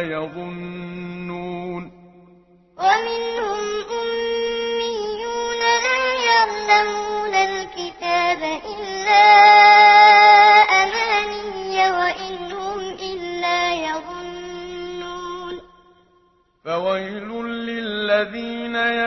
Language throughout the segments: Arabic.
يظنون. ومن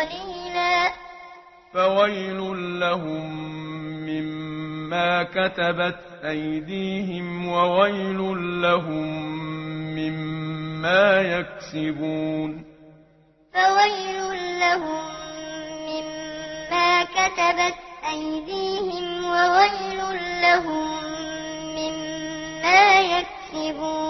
قليلا. فويل لهم مما كتبت أيديهم وويل لهم مما يكسبون. فويل لهم مما كتبت أيديهم وويل لهم مما يكسبون.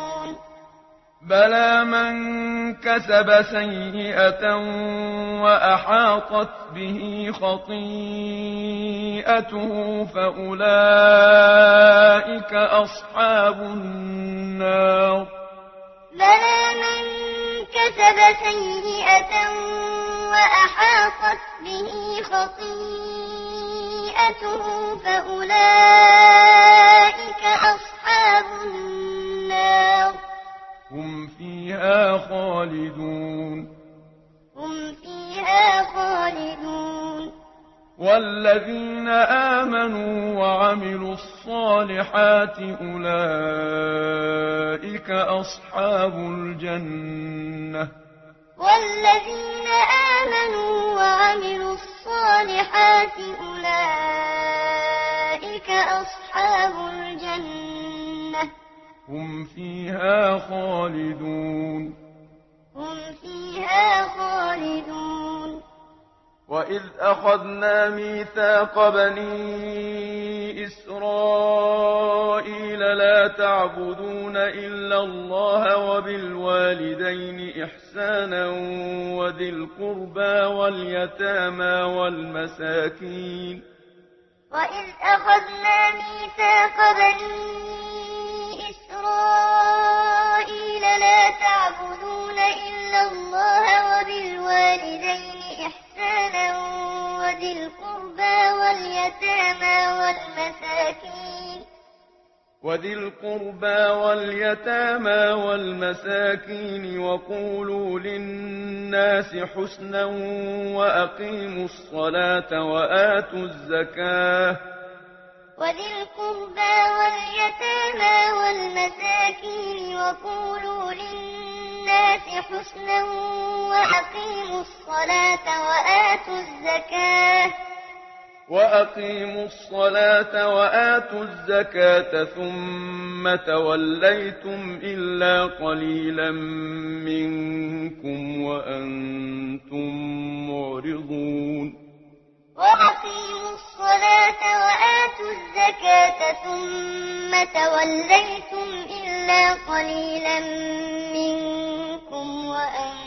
بلى من كسب سيئة وأحاطت به خطيئته فأولئك أصحاب النار بلى من كسب سيئة وأحاطت به خطيئته فأولئك أصحاب النار هم فيها خالدون. هم فيها خالدون. والذين آمنوا وعملوا الصالحات أولئك أصحاب الجنة والذين آمنوا وعملوا الصالحات أولئك هم فيها خالدون هم فيها خالدون وإذ أخذنا ميثاق بني إسرائيل لا تعبدون إلا الله وبالوالدين إحسانا وذي القربى واليتامى والمساكين وإذ أخذنا ميثاق بني واليتامى والمساكين وذي القربى واليتامى والمساكين وقولوا للناس حسنا وأقيموا الصلاة وآتوا الزكاة وذي القربى واليتامى والمساكين وقولوا للناس حسنا وأقيموا الصلاة وآتوا الزكاة وأقيموا الصلاة وآتوا الزكاة ثم توليتم إلا قليلا منكم وأنتم معرضون وأقيموا الصلاة وآتوا الزكاة ثم توليتم إلا قليلا منكم وأنتم